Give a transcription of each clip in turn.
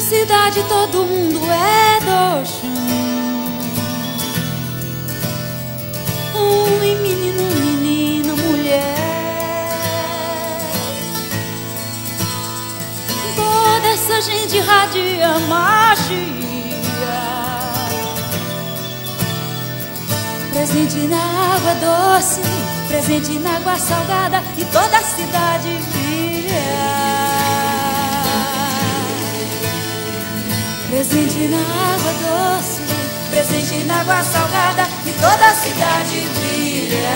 cidade todo mundo é do chão. Homem, menino, menina, mulher. Toda essa gente radia magia. Presente na água doce, presente na água salgada e toda a cidade brilha. Presente na água doce, presente na água salgada e toda a cidade brilha.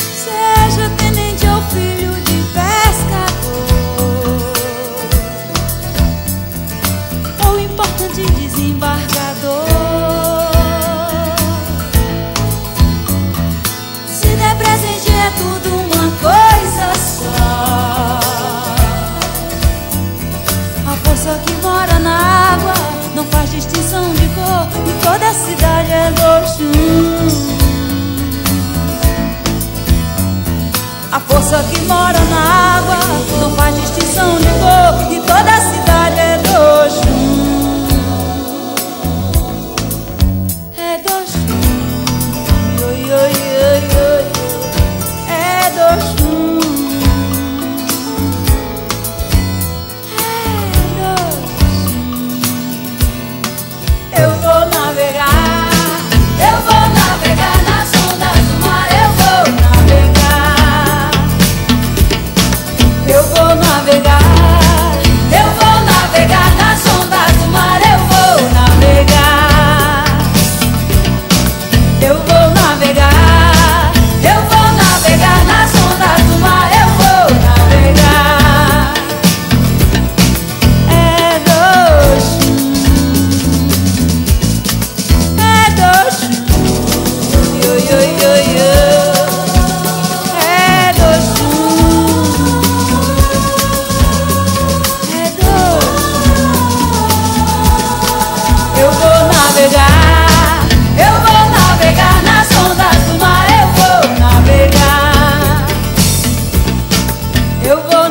Seja tenente ou filho de pescador, ou importante desembargador. A cidade é do chão. A força que mora na Eu vou